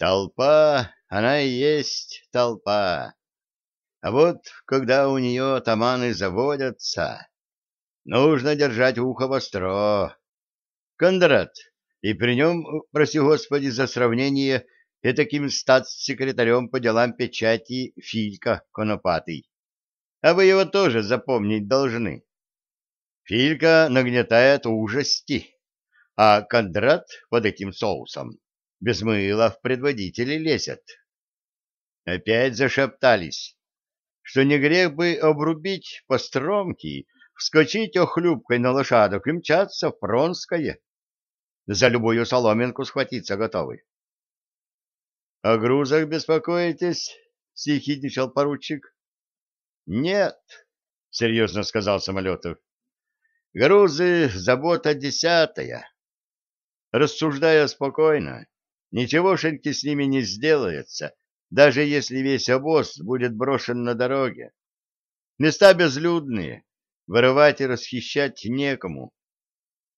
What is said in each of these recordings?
Толпа, она и есть толпа. А вот когда у нее атаманы заводятся, нужно держать ухо востро. Кондрат, и при нем, проси господи за сравнение, и таким статс-секретарем по делам печати Филька Конопатый. А вы его тоже запомнить должны. Филька нагнетает ужасти, а Кондрат под этим соусом без мыла в предводители лезет. Опять зашептались, что не грех бы обрубить по стромке, вскочить охлюбкой на лошадок и мчаться в Пронское. За любую соломинку схватиться готовы. — О грузах беспокоитесь? — съехидничал поручик. — Нет, — серьезно сказал Самолетов. — Грузы — забота десятая. Рассуждая спокойно, Ничегошеньки с ними не сделается, даже если весь обоз будет брошен на дороге. Места безлюдные, вырывать и расхищать некому.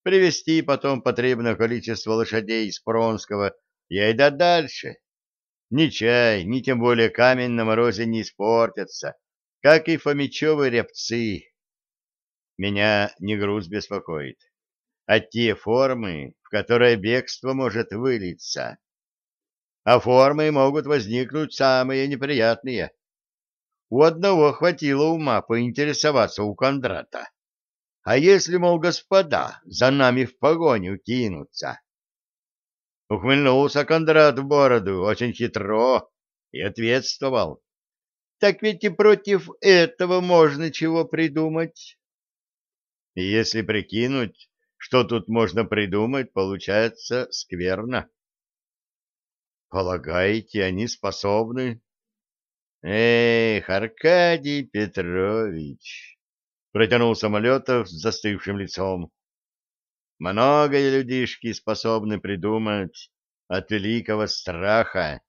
Привезти потом потребное количество лошадей из Пронского и айда дальше. Ни чай, ни тем более камень на морозе не испортятся, как и фомичевы рябцы. Меня не груз беспокоит, а те формы, в которые бегство может вылиться а формы могут возникнуть самые неприятные. У одного хватило ума поинтересоваться у Кондрата. А если, мол, господа, за нами в погоню кинутся? Ухмыльнулся Кондрат в бороду очень хитро и ответствовал. Так ведь и против этого можно чего придумать. И если прикинуть, что тут можно придумать, получается скверно. Полагаете, они способны? Эх, Аркадий Петрович, протянул Самолетов с застывшим лицом. Многое людишки способны придумать от великого страха,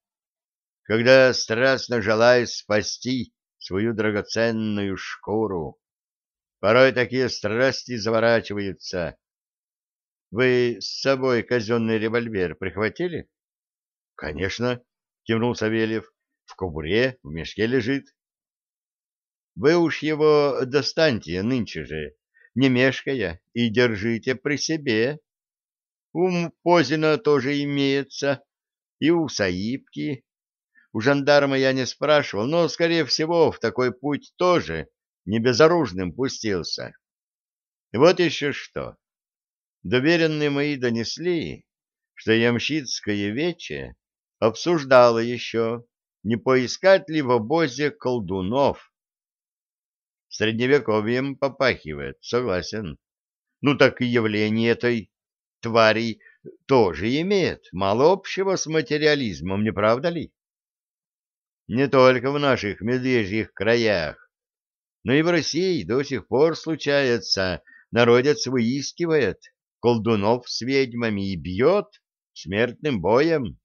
когда страстно желают спасти свою драгоценную шкуру. Порой такие страсти заворачиваются. Вы с собой казенный револьвер прихватили? — Конечно, — кивнул Савельев, — в кобуре, в мешке лежит. — Вы уж его достаньте нынче же, не мешкая, и держите при себе. У Позина тоже имеется, и у Саибки. У жандарма я не спрашивал, но, скорее всего, в такой путь тоже не безоружным пустился. Вот еще что. Доверенные мои донесли, что Ямщицкое вече обсуждала еще, не поискать ли в обозе колдунов. Средневековьем попахивает, согласен. Ну так и явление этой твари тоже имеет мало общего с материализмом, не правда ли? Не только в наших медвежьих краях, но и в России до сих пор случается, народец выискивает колдунов с ведьмами и бьет смертным боем.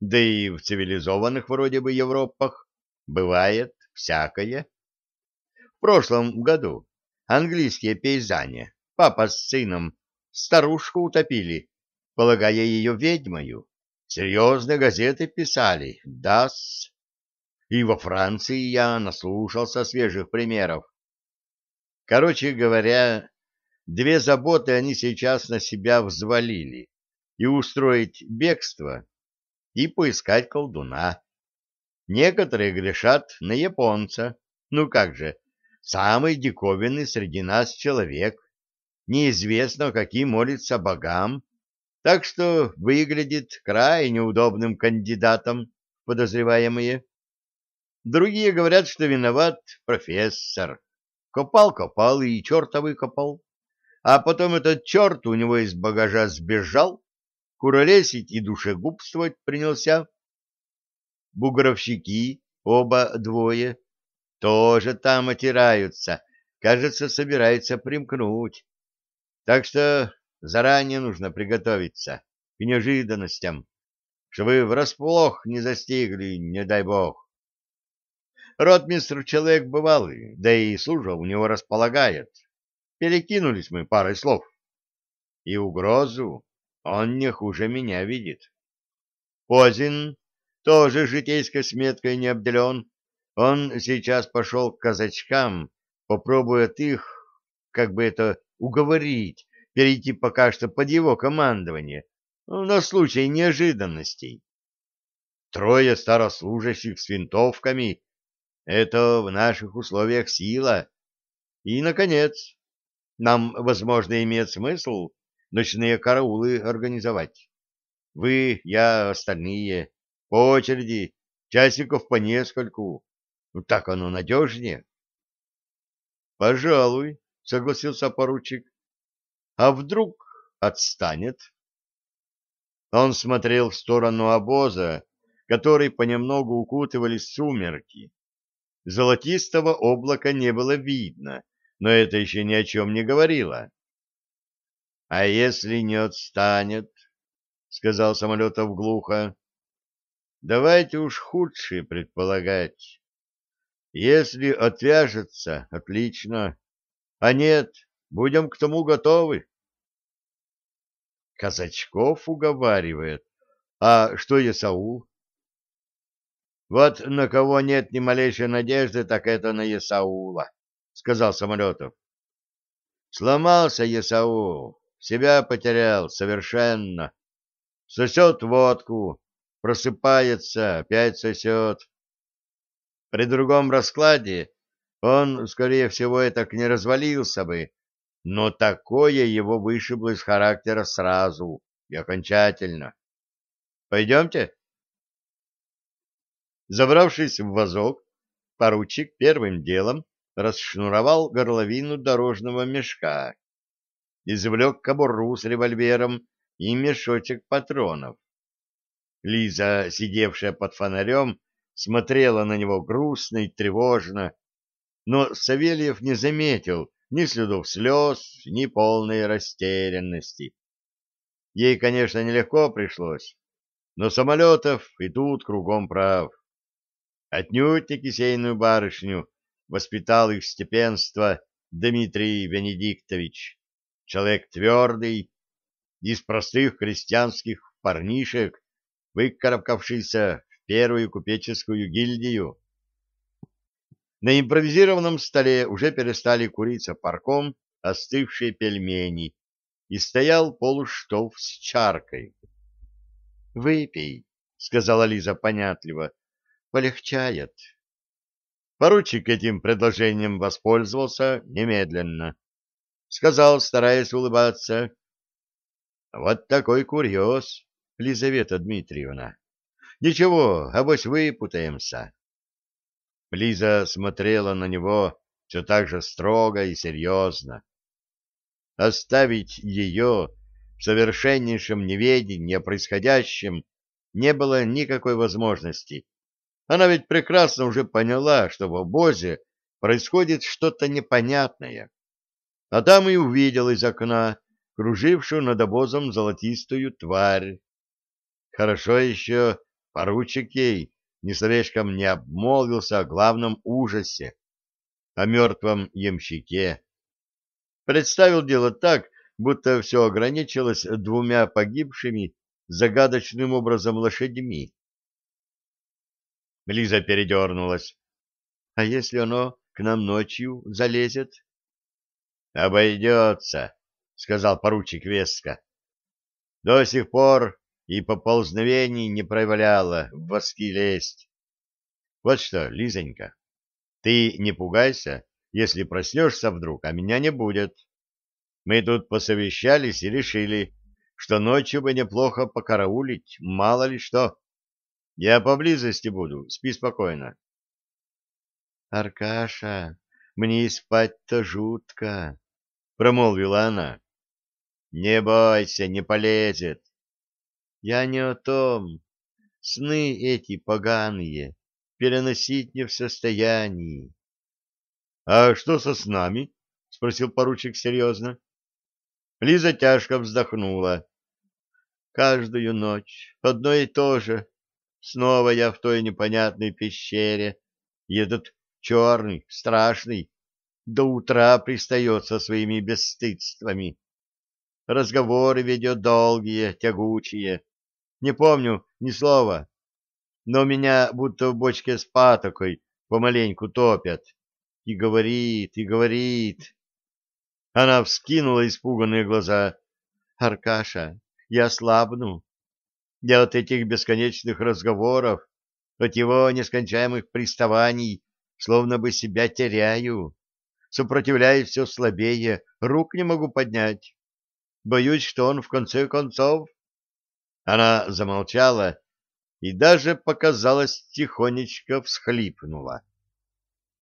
Да и в цивилизованных вроде бы Европах бывает всякое. В прошлом году английские пейзане, папа с сыном, старушку утопили, полагая ее ведьмою. Серьезные газеты писали, дас. И во Франции я наслушался свежих примеров. Короче говоря, две заботы они сейчас на себя взвалили. И устроить бегство и поискать колдуна. Некоторые грешат на японца. Ну как же, самый диковинный среди нас человек. Неизвестно, каким молится богам, так что выглядит крайне удобным кандидатом подозреваемые. Другие говорят, что виноват профессор. Копал-копал и черта выкопал. А потом этот черт у него из багажа сбежал, куролесить и душегубствовать принялся. Бугровщики, оба двое, тоже там отираются, кажется, собираются примкнуть. Так что заранее нужно приготовиться к неожиданностям, чтобы врасплох не застигли, не дай бог. Ротмистр человек бывалый, да и служба у него располагает. Перекинулись мы парой слов. И угрозу он не хуже меня видит. Позин тоже житейской сметкой не обделен. Он сейчас пошел к казачкам, попробует их, как бы это, уговорить, перейти пока что под его командование, на случай неожиданностей. Трое старослужащих с винтовками — это в наших условиях сила. И, наконец, нам, возможно, имеет смысл ночные караулы организовать. Вы, я, остальные, по очереди, часиков по нескольку. Так оно надежнее. — Пожалуй, — согласился поручик. — А вдруг отстанет? Он смотрел в сторону обоза, который понемногу укутывали сумерки. Золотистого облака не было видно, но это еще ни о чем не говорило. — А если не отстанет? — сказал Самолетов глухо. — Давайте уж худшее предполагать. Если отвяжется, отлично. А нет, будем к тому готовы. Казачков уговаривает. А что Есаул? Вот на кого нет ни малейшей надежды, так это на Есаула, сказал Самолетов. Сломался Есаул, себя потерял совершенно. Сосет водку, просыпается, опять сосет. При другом раскладе он, скорее всего, и так не развалился бы, но такое его вышибло из характера сразу и окончательно. Пойдемте? Забравшись в вазок, поручик первым делом расшнуровал горловину дорожного мешка, извлек кобуру с револьвером и мешочек патронов. Лиза, сидевшая под фонарем, смотрела на него грустно и тревожно, но Савельев не заметил, ни следов слез, ни полной растерянности. Ей, конечно, нелегко пришлось, но Самолетов и тут кругом прав. Отнюдь не кисейную барышню воспитал их степенство Дмитрий Венедиктович, человек твердый, из простых крестьянских парнишек, выкарабкавшийся в первую купеческую гильдию. На импровизированном столе уже перестали куриться парком остывшие пельмени, и стоял полуштов с чаркой. — Выпей, — сказала Лиза понятливо, — полегчает. Поручик этим предложением воспользовался немедленно. Сказал, стараясь улыбаться, — Вот такой курьез, Лизавета Дмитриевна. Ничего, авось выпутаемся. Лиза смотрела на него все так же строго и серьезно. Оставить ее в совершеннейшем неведении о происходящем не было никакой возможности. Она ведь прекрасно уже поняла, что в обозе происходит что-то непонятное. А там и увидела из окна кружившую над обозом золотистую тварь. Хорошо еще поручик ей ни словечком не обмолвился о главном ужасе, о мертвом ямщике. Представил дело так, будто все ограничилось двумя погибшими загадочным образом лошадьми. Лиза передернулась. — А если оно к нам ночью залезет? — Обойдется, — сказал поручик веско. — До сих пор и поползновений не проявляла в воски лезть. Вот что, Лизонька, ты не пугайся, если проснешься вдруг, а меня не будет. Мы тут посовещались и решили, что ночью бы неплохо покараулить, мало ли что. Я поблизости буду, спи спокойно. Аркаша, мне спать-то жутко, промолвила она. Не бойся, не полезет. Я не о том. Сны эти поганые переносить не в состоянии. — А что со снами? — спросил поручик серьезно. Лиза тяжко вздохнула. — Каждую ночь одно и то же. Снова я в той непонятной пещере, и этот черный, страшный, до утра пристает со своими бесстыдствами. Разговоры ведет долгие, тягучие. Не помню, ни слова. Но меня будто в бочке с патокой помаленьку топят. И говорит, и говорит. Она вскинула испуганные глаза. «Аркаша, я слабну. Я от этих бесконечных разговоров, от его нескончаемых приставаний, словно бы себя теряю. Сопротивляюсь все слабее, рук не могу поднять. Боюсь, что он в конце концов...» Она замолчала и даже, показалось, тихонечко всхлипнула.